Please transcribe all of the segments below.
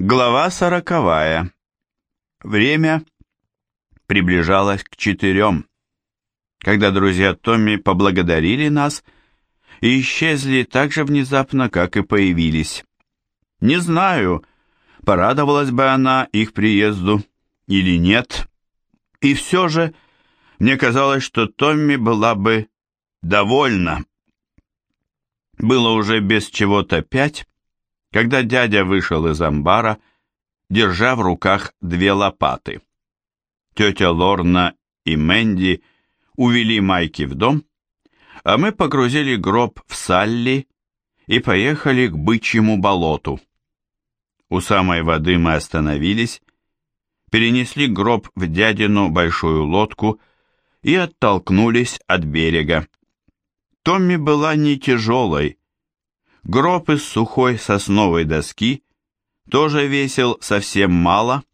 Глава сороковая. Время приближалось к четырем, когда друзья Томми поблагодарили нас и исчезли так же внезапно, как и появились. Не знаю, порадовалась бы она их приезду или нет, и все же мне казалось, что Томми была бы довольна. Было уже без чего-то пять, когда дядя вышел из амбара, держа в руках две лопаты. Тетя Лорна и Мэнди увели Майки в дом, а мы погрузили гроб в Салли и поехали к бычьему болоту. У самой воды мы остановились, перенесли гроб в дядину большую лодку и оттолкнулись от берега. Томми была не тяжелой, Гроб из сухой сосновой доски тоже весил совсем мало,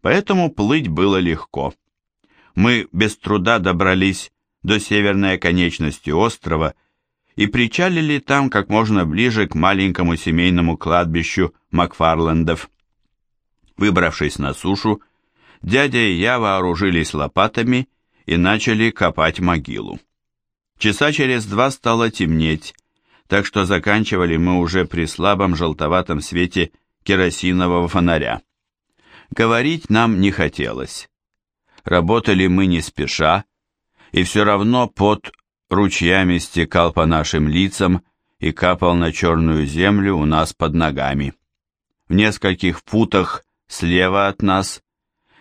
поэтому плыть было легко. Мы без труда добрались до северной оконечности острова и причалили там как можно ближе к маленькому семейному кладбищу Макфарлендов. Выбравшись на сушу, дядя и я вооружились лопатами и начали копать могилу. Часа через два стало темнеть, так что заканчивали мы уже при слабом желтоватом свете керосинового фонаря. Говорить нам не хотелось. Работали мы не спеша, и все равно под ручьями стекал по нашим лицам и капал на черную землю у нас под ногами. В нескольких футах слева от нас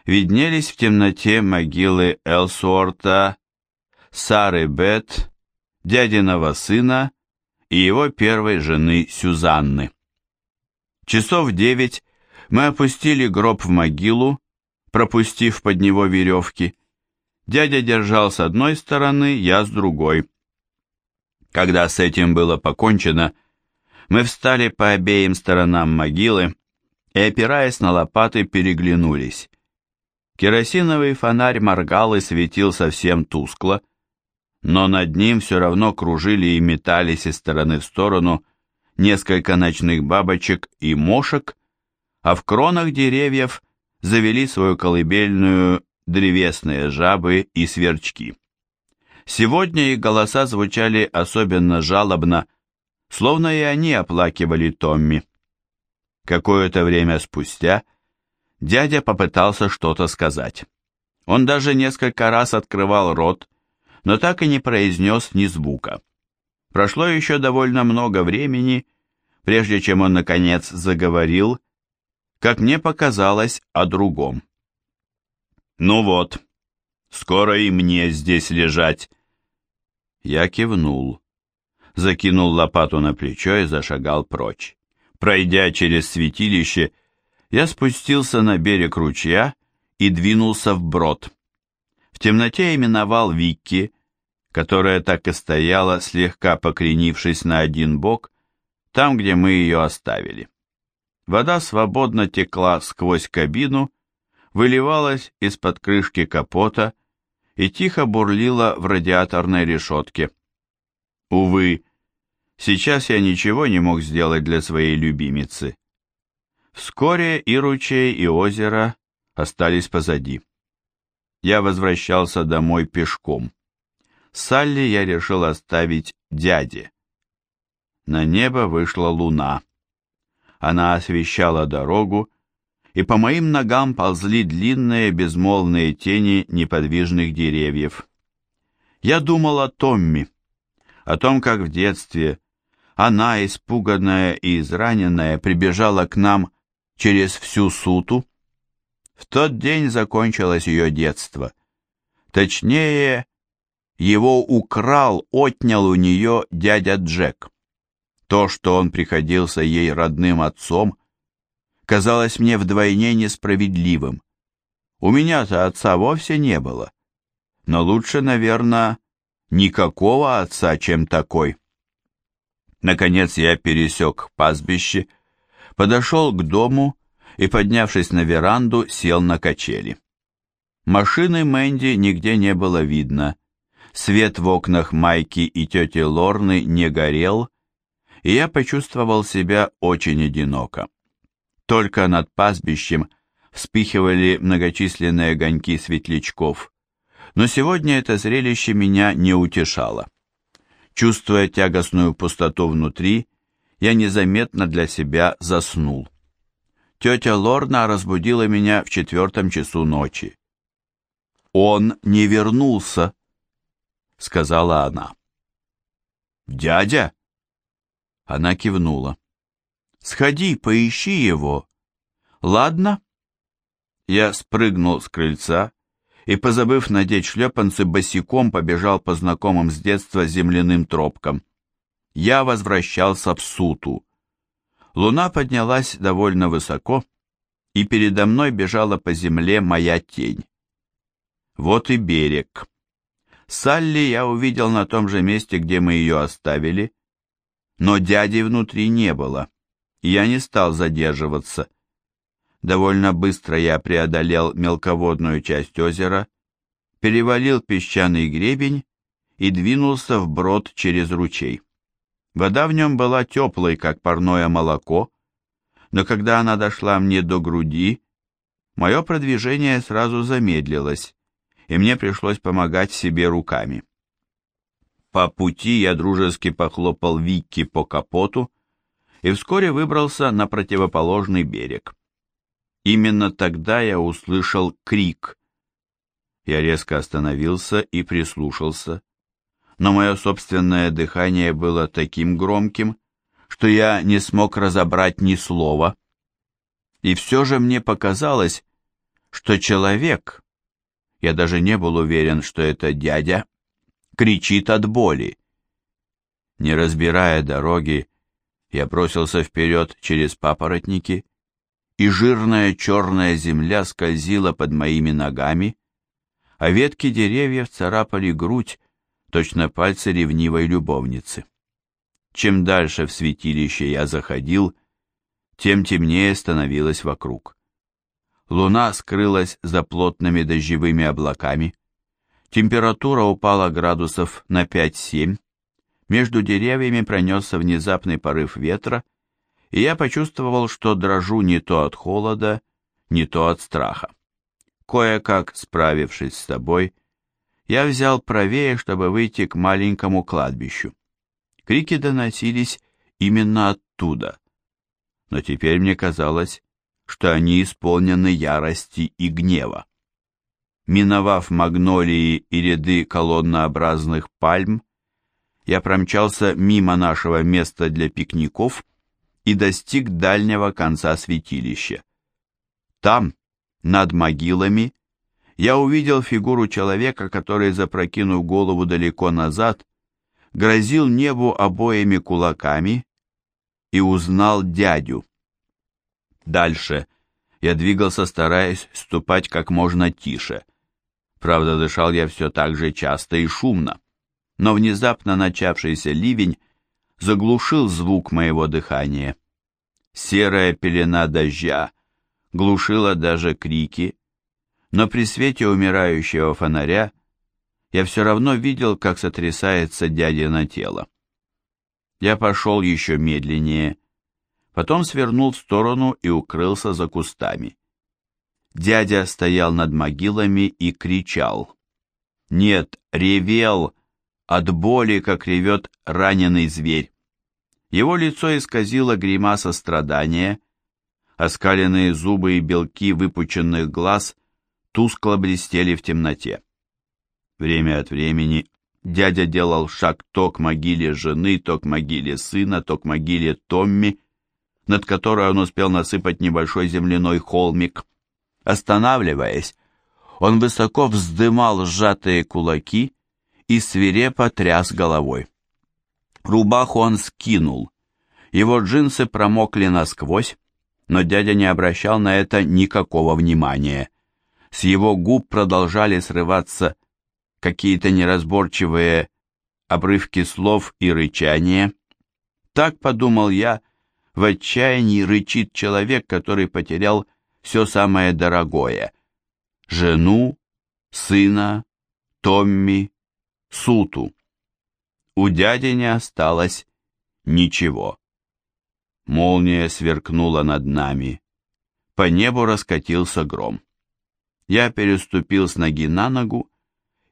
виднелись в темноте могилы Элсуорта, Сары Бет, дядиного сына и его первой жены Сюзанны. Часов девять мы опустили гроб в могилу, пропустив под него веревки. Дядя держал с одной стороны, я с другой. Когда с этим было покончено, мы встали по обеим сторонам могилы и, опираясь на лопаты, переглянулись. Керосиновый фонарь моргал и светил совсем тускло, но над ним все равно кружили и метались из стороны в сторону несколько ночных бабочек и мошек, а в кронах деревьев завели свою колыбельную древесные жабы и сверчки. Сегодня их голоса звучали особенно жалобно, словно и они оплакивали Томми. Какое-то время спустя дядя попытался что-то сказать. Он даже несколько раз открывал рот, но так и не произнес ни звука. Прошло еще довольно много времени, прежде чем он, наконец, заговорил, как мне показалось, о другом. «Ну вот, скоро и мне здесь лежать». Я кивнул, закинул лопату на плечо и зашагал прочь. Пройдя через святилище, я спустился на берег ручья и двинулся вброд темноте именовал Викки, которая так и стояла, слегка покренившись на один бок, там, где мы ее оставили. Вода свободно текла сквозь кабину, выливалась из-под крышки капота и тихо бурлила в радиаторной решетке. Увы, сейчас я ничего не мог сделать для своей любимицы. Вскоре и ручей, и озеро остались позади я возвращался домой пешком. Салли я решил оставить дяде. На небо вышла луна. Она освещала дорогу, и по моим ногам ползли длинные безмолвные тени неподвижных деревьев. Я думал о Томми, о том, как в детстве она, испуганная и израненная, прибежала к нам через всю суту, в тот день закончилось ее детство. Точнее, его украл, отнял у нее дядя Джек. То, что он приходился ей родным отцом, казалось мне вдвойне несправедливым. У меня-то отца вовсе не было. Но лучше, наверное, никакого отца, чем такой. Наконец я пересек пастбище, подошел к дому и, поднявшись на веранду, сел на качели. Машины Мэнди нигде не было видно. Свет в окнах Майки и тети Лорны не горел, и я почувствовал себя очень одиноко. Только над пастбищем вспыхивали многочисленные огоньки светлячков. Но сегодня это зрелище меня не утешало. Чувствуя тягостную пустоту внутри, я незаметно для себя заснул. Тетя Лорна разбудила меня в четвертом часу ночи. «Он не вернулся», — сказала она. «Дядя?» Она кивнула. «Сходи, поищи его. Ладно?» Я спрыгнул с крыльца и, позабыв надеть шлепанцы, босиком побежал по знакомым с детства земляным тропкам. Я возвращался в Суту. Луна поднялась довольно высоко, и передо мной бежала по земле моя тень. Вот и берег. Салли я увидел на том же месте, где мы ее оставили, но дяди внутри не было, и я не стал задерживаться. Довольно быстро я преодолел мелководную часть озера, перевалил песчаный гребень и двинулся вброд через ручей. Вода в нем была теплой, как парное молоко, но когда она дошла мне до груди, мое продвижение сразу замедлилось, и мне пришлось помогать себе руками. По пути я дружески похлопал Викки по капоту и вскоре выбрался на противоположный берег. Именно тогда я услышал крик. Я резко остановился и прислушался но мое собственное дыхание было таким громким, что я не смог разобрать ни слова. И все же мне показалось, что человек, я даже не был уверен, что это дядя, кричит от боли. Не разбирая дороги, я бросился вперед через папоротники, и жирная черная земля скользила под моими ногами, а ветки деревьев царапали грудь, точно пальцы ревнивой любовницы. Чем дальше в святилище я заходил, тем темнее становилось вокруг. Луна скрылась за плотными дождевыми облаками, температура упала градусов на 5-7, между деревьями пронесся внезапный порыв ветра, и я почувствовал, что дрожу не то от холода, не то от страха. Кое-как, справившись с собой, я взял правее, чтобы выйти к маленькому кладбищу. Крики доносились именно оттуда. Но теперь мне казалось, что они исполнены ярости и гнева. Миновав магнолии и ряды колоннообразных пальм, я промчался мимо нашего места для пикников и достиг дальнего конца святилища. Там, над могилами, я увидел фигуру человека, который, запрокинув голову далеко назад, грозил небу обоими кулаками и узнал дядю. Дальше я двигался, стараясь ступать как можно тише. Правда, дышал я все так же часто и шумно, но внезапно начавшийся ливень заглушил звук моего дыхания. Серая пелена дождя глушила даже крики, но при свете умирающего фонаря я все равно видел, как сотрясается дядина тело. Я пошел еще медленнее, потом свернул в сторону и укрылся за кустами. Дядя стоял над могилами и кричал. Нет, ревел от боли, как ревет раненый зверь. Его лицо исказило гримаса страдания, оскаленные зубы и белки выпученных глаз тускло блестели в темноте. Время от времени дядя делал шаг то к могиле жены, то к могиле сына, то к могиле Томми, над которой он успел насыпать небольшой земляной холмик. Останавливаясь, он высоко вздымал сжатые кулаки и свирепо тряс головой. Рубаху он скинул. Его джинсы промокли насквозь, но дядя не обращал на это никакого внимания. С его губ продолжали срываться какие-то неразборчивые обрывки слов и рычания. Так, подумал я, в отчаянии рычит человек, который потерял все самое дорогое. Жену, сына, Томми, Суту. У дяди не осталось ничего. Молния сверкнула над нами, по небу раскатился гром. Я переступил с ноги на ногу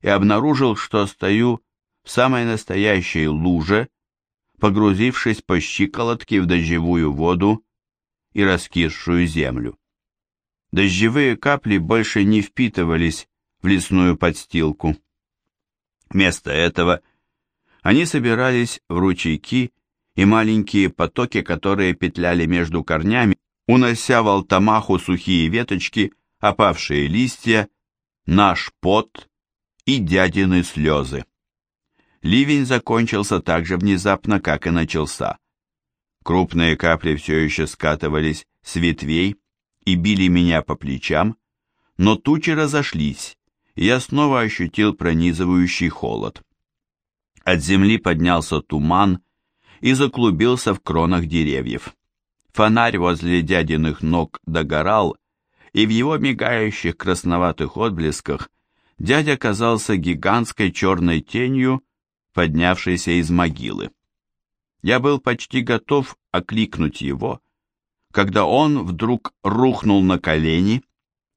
и обнаружил, что стою в самой настоящей луже, погрузившись по щиколотке в дождевую воду и раскисшую землю. Дождевые капли больше не впитывались в лесную подстилку. Вместо этого они собирались в ручейки и маленькие потоки, которые петляли между корнями, унося в алтамаху сухие веточки, опавшие листья, наш пот и дядины слезы. Ливень закончился так же внезапно, как и начался. Крупные капли все еще скатывались с ветвей и били меня по плечам, но тучи разошлись, и я снова ощутил пронизывающий холод. От земли поднялся туман и заклубился в кронах деревьев. Фонарь возле дядиных ног догорал, и в его мигающих красноватых отблесках дядя казался гигантской черной тенью, поднявшейся из могилы. Я был почти готов окликнуть его, когда он вдруг рухнул на колени,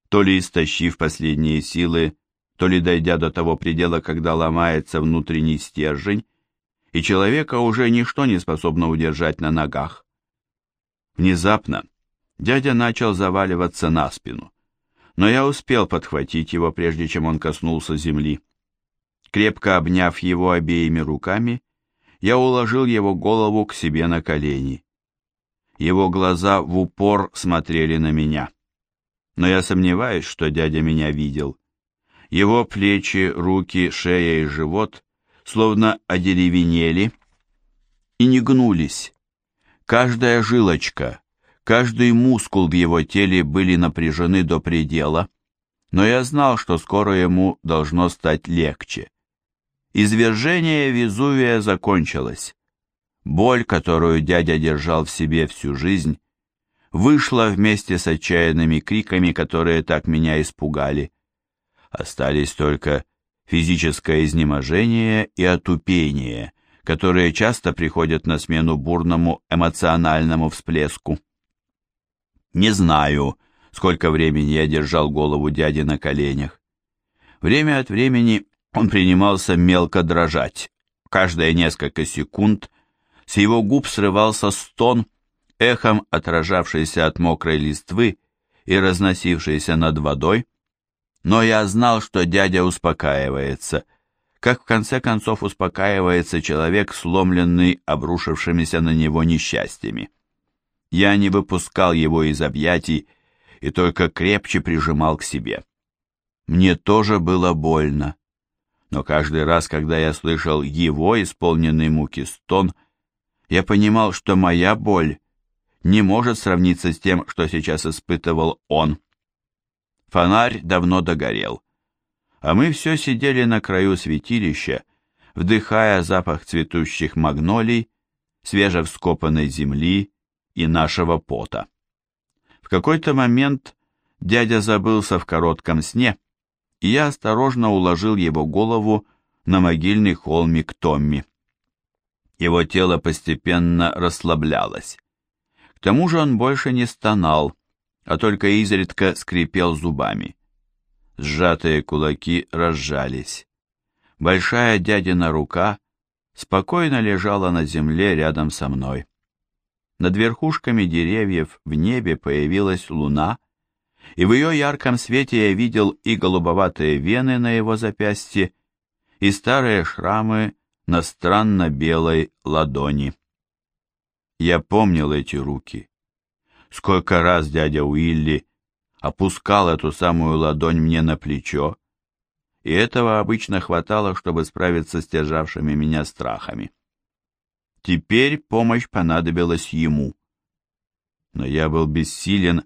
то ли истощив последние силы, то ли дойдя до того предела, когда ломается внутренний стержень, и человека уже ничто не способно удержать на ногах. Внезапно дядя начал заваливаться на спину, но я успел подхватить его, прежде чем он коснулся земли. Крепко обняв его обеими руками, я уложил его голову к себе на колени. Его глаза в упор смотрели на меня. Но я сомневаюсь, что дядя меня видел. Его плечи, руки, шея и живот словно одеревенели и не гнулись. Каждая жилочка, каждый мускул в его теле были напряжены до предела, но я знал, что скоро ему должно стать легче. Извержение Везувия закончилось. Боль, которую дядя держал в себе всю жизнь, вышла вместе с отчаянными криками, которые так меня испугали. Остались только физическое изнеможение и отупение, которые часто приходят на смену бурному эмоциональному всплеску. Не знаю, сколько времени я держал голову дяди на коленях. Время от времени он принимался мелко дрожать. Каждые несколько секунд с его губ срывался стон, эхом отражавшийся от мокрой листвы и разносившийся над водой, но я знал, что дядя успокаивается, как в конце концов успокаивается человек, сломленный обрушившимися на него несчастьями. Я не выпускал его из объятий и только крепче прижимал к себе. Мне тоже было больно, но каждый раз, когда я слышал его исполненный муки стон, я понимал, что моя боль не может сравниться с тем, что сейчас испытывал он. Фонарь давно догорел, а мы все сидели на краю святилища, вдыхая запах цветущих магнолий, свежевскопанной земли и нашего пота. В какой-то момент дядя забылся в коротком сне, и я осторожно уложил его голову на могильный холмик Томми. Его тело постепенно расслаблялось. К тому же он больше не стонал, а только изредка скрипел зубами. Сжатые кулаки разжались. Большая дядина рука спокойно лежала на земле рядом со мной. Над верхушками деревьев в небе появилась луна, и в ее ярком свете я видел и голубоватые вены на его запястье, и старые шрамы на странно белой ладони. Я помнил эти руки. Сколько раз дядя Уилли опускал эту самую ладонь мне на плечо, и этого обычно хватало, чтобы справиться с державшими меня страхами. Теперь помощь понадобилась ему. Но я был бессилен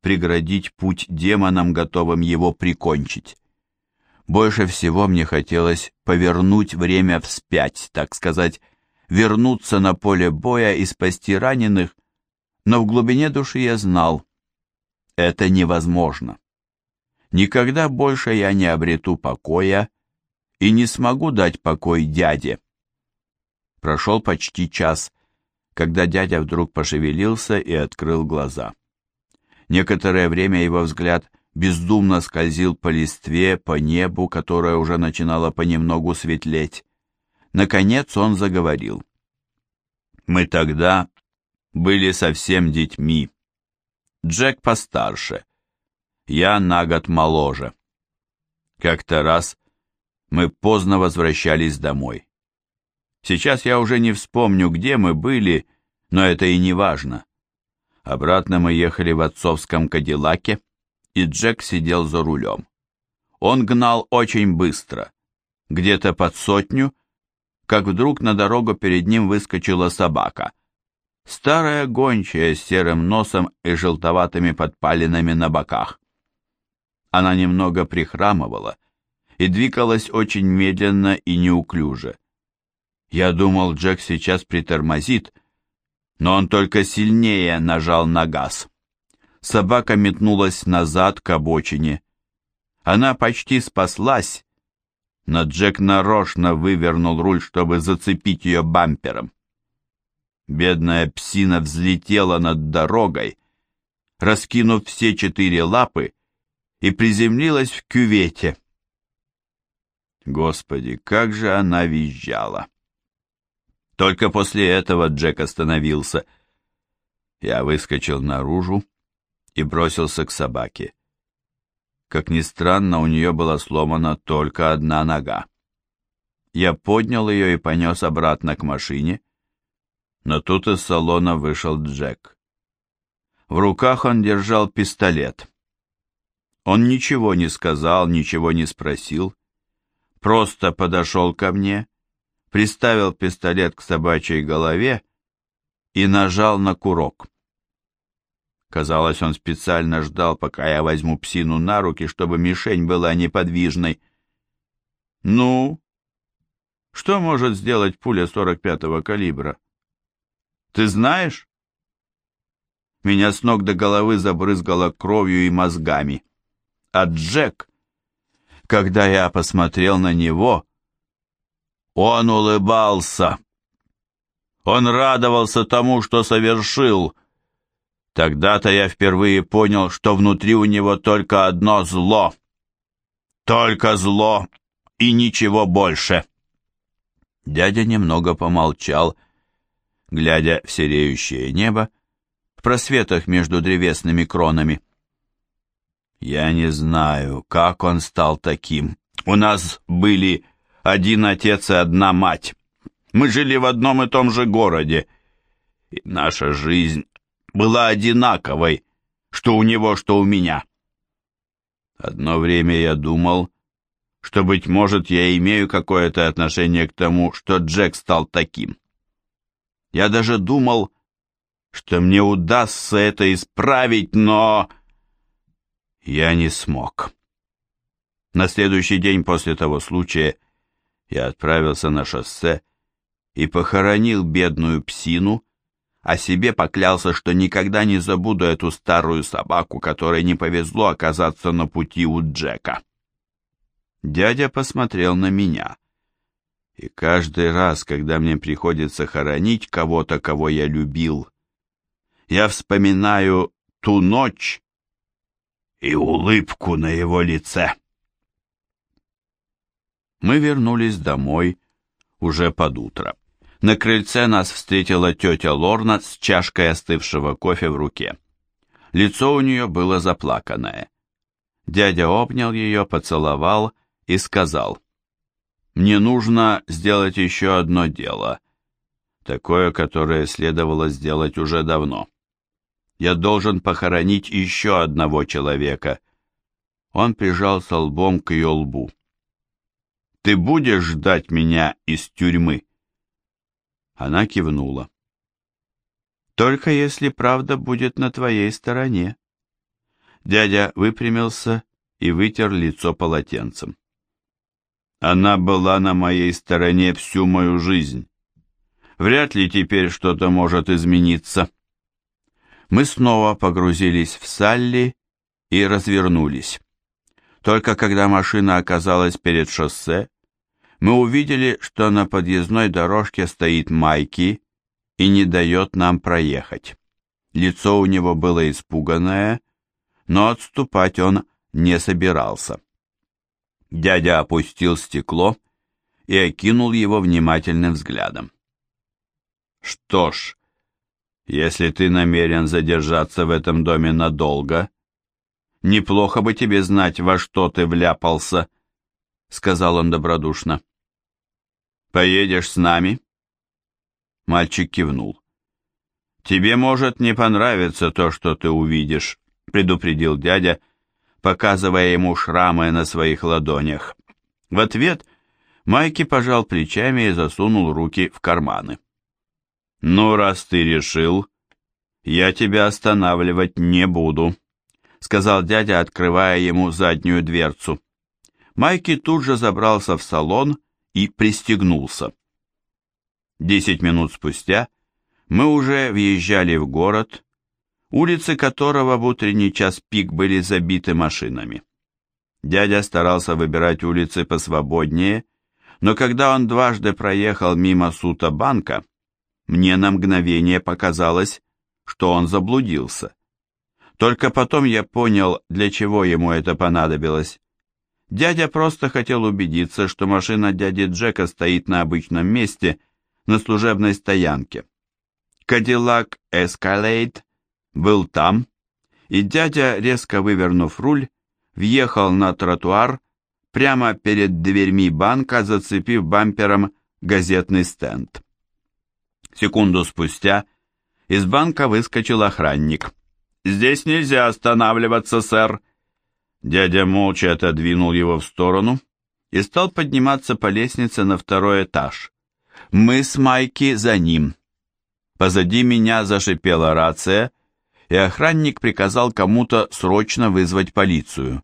преградить путь демонам, готовым его прикончить. Больше всего мне хотелось повернуть время вспять, так сказать, вернуться на поле боя и спасти раненых, но в глубине души я знал, это невозможно. Никогда больше я не обрету покоя и не смогу дать покой дяде. Прошел почти час, когда дядя вдруг пошевелился и открыл глаза. Некоторое время его взгляд бездумно скользил по листве, по небу, которое уже начинало понемногу светлеть. Наконец он заговорил. «Мы тогда были совсем детьми. Джек постарше, я на год моложе. Как-то раз мы поздно возвращались домой. Сейчас я уже не вспомню, где мы были, но это и не важно. Обратно мы ехали в отцовском Кадиллаке, и Джек сидел за рулем. Он гнал очень быстро, где-то под сотню, как вдруг на дорогу перед ним выскочила собака. Старая гончая с серым носом и желтоватыми подпалинами на боках. Она немного прихрамывала и двигалась очень медленно и неуклюже. Я думал, Джек сейчас притормозит, но он только сильнее нажал на газ. Собака метнулась назад к обочине. Она почти спаслась, но Джек нарочно вывернул руль, чтобы зацепить ее бампером. Бедная псина взлетела над дорогой, раскинув все четыре лапы, и приземлилась в кювете. Господи, как же она визжала! Только после этого Джек остановился. Я выскочил наружу и бросился к собаке. Как ни странно, у нее была сломана только одна нога. Я поднял ее и понес обратно к машине, но тут из салона вышел Джек. В руках он держал пистолет. Он ничего не сказал, ничего не спросил, просто подошел ко мне приставил пистолет к собачьей голове и нажал на курок. Казалось, он специально ждал, пока я возьму псину на руки, чтобы мишень была неподвижной. «Ну? Что может сделать пуля 45-го калибра? Ты знаешь?» Меня с ног до головы забрызгало кровью и мозгами. А Джек, когда я посмотрел на него, он улыбался. Он радовался тому, что совершил. Тогда-то я впервые понял, что внутри у него только одно зло. Только зло и ничего больше. Дядя немного помолчал, глядя в сереющее небо, в просветах между древесными кронами. Я не знаю, как он стал таким. У нас были один отец и одна мать. Мы жили в одном и том же городе, и наша жизнь была одинаковой, что у него, что у меня. Одно время я думал, что, быть может, я имею какое-то отношение к тому, что Джек стал таким. Я даже думал, что мне удастся это исправить, но... Я не смог. На следующий день после того случая я отправился на шоссе и похоронил бедную псину, а себе поклялся, что никогда не забуду эту старую собаку, которой не повезло оказаться на пути у Джека. Дядя посмотрел на меня. И каждый раз, когда мне приходится хоронить кого-то, кого я любил, я вспоминаю ту ночь и улыбку на его лице. Мы вернулись домой уже под утро. На крыльце нас встретила тетя Лорна с чашкой остывшего кофе в руке. Лицо у нее было заплаканное. Дядя обнял ее, поцеловал и сказал, «Мне нужно сделать еще одно дело, такое, которое следовало сделать уже давно. Я должен похоронить еще одного человека». Он прижался лбом к ее лбу. Ты будешь ждать меня из тюрьмы?» Она кивнула. «Только если правда будет на твоей стороне». Дядя выпрямился и вытер лицо полотенцем. «Она была на моей стороне всю мою жизнь. Вряд ли теперь что-то может измениться». Мы снова погрузились в Салли и развернулись. Только когда машина оказалась перед шоссе, мы увидели, что на подъездной дорожке стоит Майки и не дает нам проехать. Лицо у него было испуганное, но отступать он не собирался. Дядя опустил стекло и окинул его внимательным взглядом. «Что ж, если ты намерен задержаться в этом доме надолго, неплохо бы тебе знать, во что ты вляпался», — сказал он добродушно. «Поедешь с нами?» Мальчик кивнул. «Тебе может не понравиться то, что ты увидишь», — предупредил дядя, показывая ему шрамы на своих ладонях. В ответ Майки пожал плечами и засунул руки в карманы. «Ну, раз ты решил, я тебя останавливать не буду», — сказал дядя, открывая ему заднюю дверцу. Майки тут же забрался в салон и пристегнулся. Десять минут спустя мы уже въезжали в город, улицы которого в утренний час пик были забиты машинами. Дядя старался выбирать улицы посвободнее, но когда он дважды проехал мимо сута банка, мне на мгновение показалось, что он заблудился. Только потом я понял, для чего ему это понадобилось. Дядя просто хотел убедиться, что машина дяди Джека стоит на обычном месте, на служебной стоянке. Кадиллак Escalade был там, и дядя, резко вывернув руль, въехал на тротуар прямо перед дверьми банка, зацепив бампером газетный стенд. Секунду спустя из банка выскочил охранник. «Здесь нельзя останавливаться, сэр!» Дядя молча отодвинул его в сторону и стал подниматься по лестнице на второй этаж. Мы с Майки за ним. Позади меня зашипела рация, и охранник приказал кому-то срочно вызвать полицию.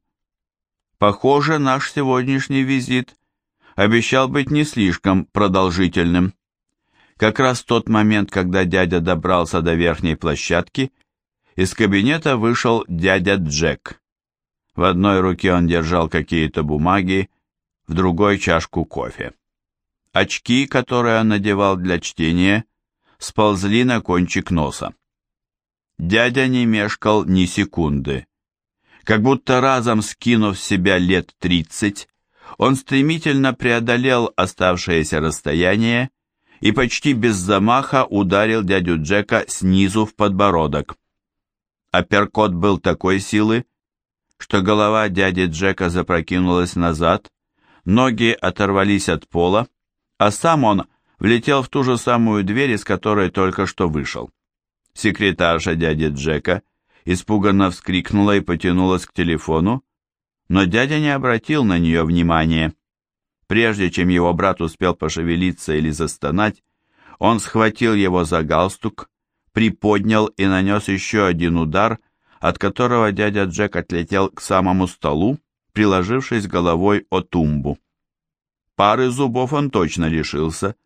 Похоже, наш сегодняшний визит обещал быть не слишком продолжительным. Как раз тот момент, когда дядя добрался до верхней площадки, из кабинета вышел дядя Джек. В одной руке он держал какие-то бумаги, в другой чашку кофе. Очки, которые он надевал для чтения, сползли на кончик носа. Дядя не мешкал ни секунды. Как будто разом скинув с себя лет тридцать, он стремительно преодолел оставшееся расстояние и почти без замаха ударил дядю Джека снизу в подбородок. Апперкот был такой силы, что голова дяди Джека запрокинулась назад, ноги оторвались от пола, а сам он влетел в ту же самую дверь, из которой только что вышел. Секретарша дяди Джека испуганно вскрикнула и потянулась к телефону, но дядя не обратил на нее внимания. Прежде чем его брат успел пошевелиться или застонать, он схватил его за галстук, приподнял и нанес еще один удар, от которого дядя Джек отлетел к самому столу, приложившись головой о тумбу. Пары зубов он точно лишился,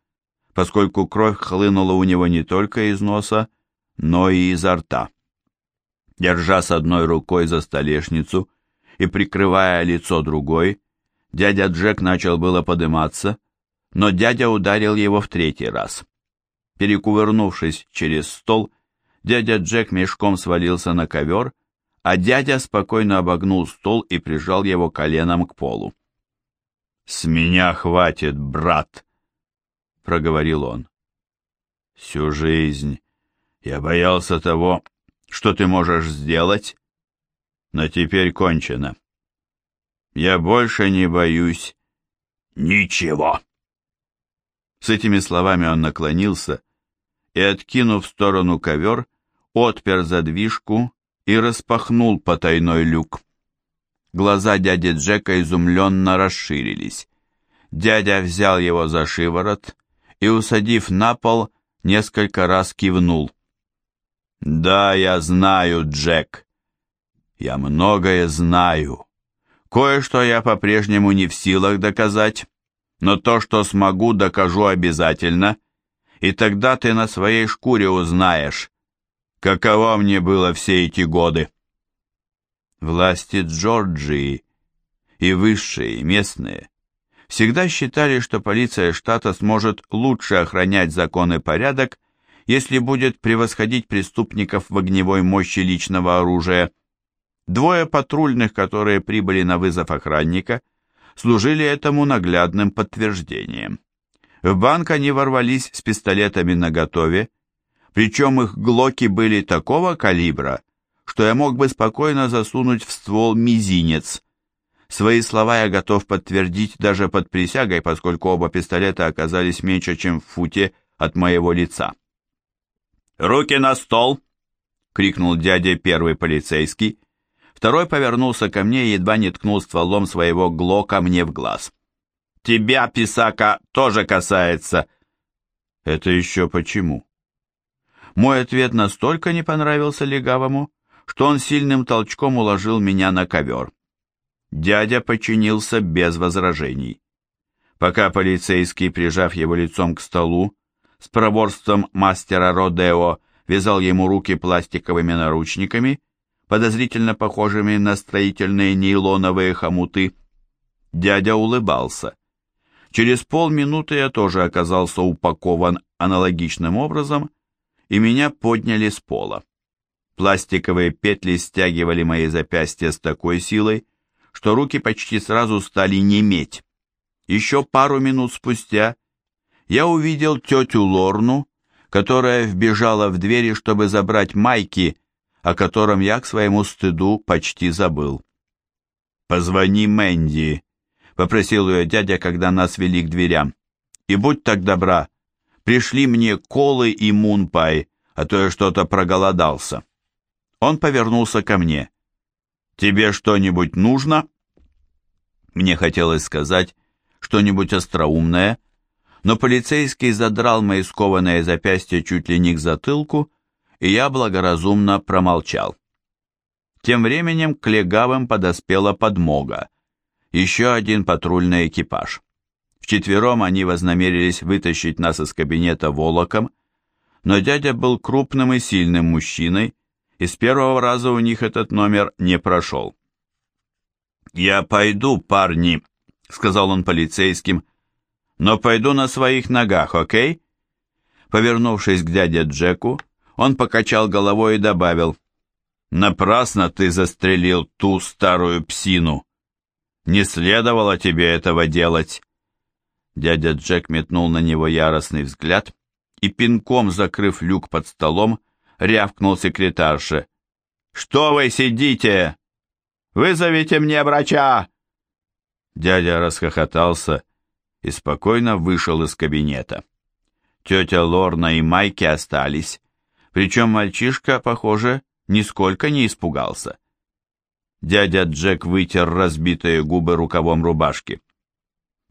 поскольку кровь хлынула у него не только из носа, но и изо рта. Держа с одной рукой за столешницу и прикрывая лицо другой, дядя Джек начал было подниматься, но дядя ударил его в третий раз. Перекувырнувшись через стол, дядя Джек мешком свалился на ковер, а дядя спокойно обогнул стол и прижал его коленом к полу. «С меня хватит, брат!» — проговорил он. «Всю жизнь я боялся того, что ты можешь сделать, но теперь кончено. Я больше не боюсь ничего!» С этими словами он наклонился и, откинув в сторону ковер, отпер задвижку и распахнул потайной люк. Глаза дяди Джека изумленно расширились. Дядя взял его за шиворот и, усадив на пол, несколько раз кивнул. «Да, я знаю, Джек. Я многое знаю. Кое-что я по-прежнему не в силах доказать, но то, что смогу, докажу обязательно, и тогда ты на своей шкуре узнаешь, каково мне было все эти годы». Власти Джорджии и высшие, и местные всегда считали, что полиция штата сможет лучше охранять закон и порядок, если будет превосходить преступников в огневой мощи личного оружия. Двое патрульных, которые прибыли на вызов охранника, служили этому наглядным подтверждением. В банк они ворвались с пистолетами наготове, причем их глоки были такого калибра, что я мог бы спокойно засунуть в ствол мизинец. Свои слова я готов подтвердить даже под присягой, поскольку оба пистолета оказались меньше, чем в футе от моего лица. «Руки на стол!» — крикнул дядя первый полицейский. Второй повернулся ко мне и едва не ткнул стволом своего глока мне в глаз. «Тебя, писака, тоже касается!» «Это еще почему?» Мой ответ настолько не понравился легавому, что он сильным толчком уложил меня на ковер. Дядя подчинился без возражений. Пока полицейский, прижав его лицом к столу, с проворством мастера Родео вязал ему руки пластиковыми наручниками, подозрительно похожими на строительные нейлоновые хомуты. Дядя улыбался. Через полминуты я тоже оказался упакован аналогичным образом, и меня подняли с пола. Пластиковые петли стягивали мои запястья с такой силой, что руки почти сразу стали неметь. Еще пару минут спустя я увидел тетю Лорну, которая вбежала в двери, чтобы забрать майки, о котором я к своему стыду почти забыл. «Позвони Мэнди», — попросил ее дядя, когда нас вели к дверям. «И будь так добра, пришли мне колы и мунпай, а то я что-то проголодался». Он повернулся ко мне. «Тебе что-нибудь нужно?» Мне хотелось сказать что-нибудь остроумное, но полицейский задрал мои скованные запястья чуть ли не к затылку, и я благоразумно промолчал. Тем временем к легавым подоспела подмога, еще один патрульный экипаж. Вчетвером они вознамерились вытащить нас из кабинета волоком, но дядя был крупным и сильным мужчиной, и с первого раза у них этот номер не прошел. «Я пойду, парни», — сказал он полицейским, но пойду на своих ногах, окей?» Повернувшись к дяде Джеку, он покачал головой и добавил, «Напрасно ты застрелил ту старую псину. Не следовало тебе этого делать». Дядя Джек метнул на него яростный взгляд и, пинком закрыв люк под столом, рявкнул секретарше. «Что вы сидите? Вызовите мне врача!» Дядя расхохотался и спокойно вышел из кабинета. Тетя Лорна и Майки остались, причем мальчишка, похоже, нисколько не испугался. Дядя Джек вытер разбитые губы рукавом рубашки.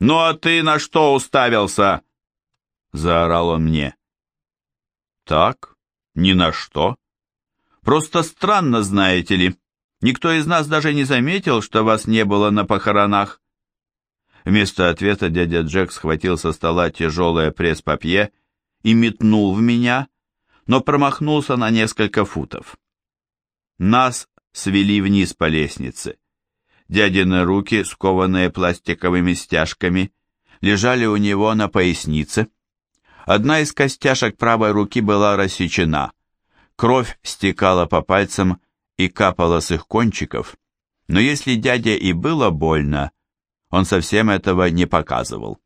«Ну а ты на что уставился?» Заорал он мне. «Так, ни на что. Просто странно, знаете ли. Никто из нас даже не заметил, что вас не было на похоронах. Вместо ответа дядя Джек схватил со стола тяжелое пресс-папье и метнул в меня, но промахнулся на несколько футов. Нас свели вниз по лестнице. Дядины руки, скованные пластиковыми стяжками, лежали у него на пояснице. Одна из костяшек правой руки была рассечена. Кровь стекала по пальцам и капала с их кончиков. Но если дяде и было больно, он совсем этого не показывал.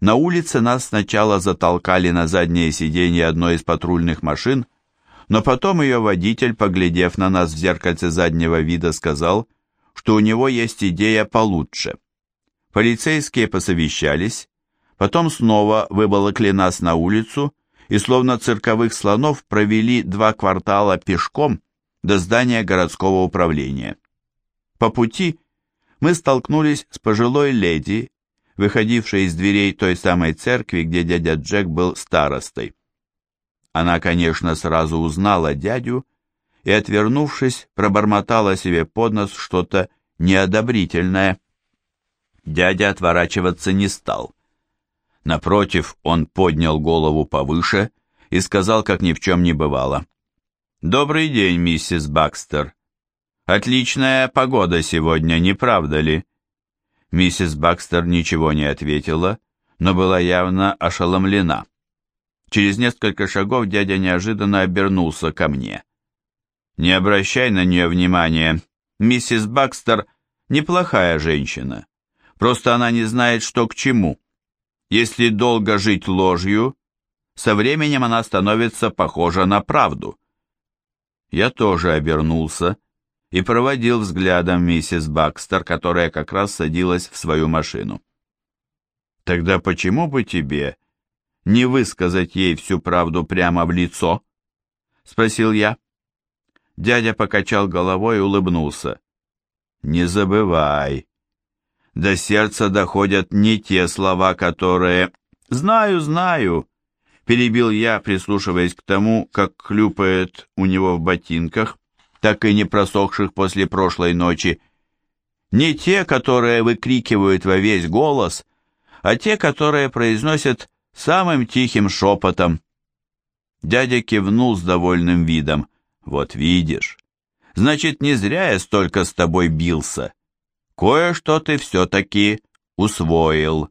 На улице нас сначала затолкали на заднее сиденье одной из патрульных машин, но потом ее водитель, поглядев на нас в зеркальце заднего вида, сказал, что у него есть идея получше. Полицейские посовещались, потом снова выволокли нас на улицу и словно цирковых слонов провели два квартала пешком до здания городского управления. По пути мы столкнулись с пожилой леди, выходившей из дверей той самой церкви, где дядя Джек был старостой. Она, конечно, сразу узнала дядю и, отвернувшись, пробормотала себе под нос что-то неодобрительное. Дядя отворачиваться не стал. Напротив, он поднял голову повыше и сказал, как ни в чем не бывало. «Добрый день, миссис Бакстер. Отличная погода сегодня, не правда ли? Миссис Бакстер ничего не ответила, но была явно ошеломлена. Через несколько шагов дядя неожиданно обернулся ко мне. «Не обращай на нее внимания», Миссис Бакстер неплохая женщина. Просто она не знает, что к чему. Если долго жить ложью, со временем она становится похожа на правду. Я тоже обернулся и проводил взглядом миссис Бакстер, которая как раз садилась в свою машину. «Тогда почему бы тебе не высказать ей всю правду прямо в лицо?» — спросил я. Дядя покачал головой и улыбнулся. «Не забывай, до сердца доходят не те слова, которые... «Знаю, знаю», — перебил я, прислушиваясь к тому, как хлюпает у него в ботинках, так и не просохших после прошлой ночи. Не те, которые выкрикивают во весь голос, а те, которые произносят самым тихим шепотом. Дядя кивнул с довольным видом. «Вот видишь, значит, не зря я столько с тобой бился. Кое-что ты все-таки усвоил».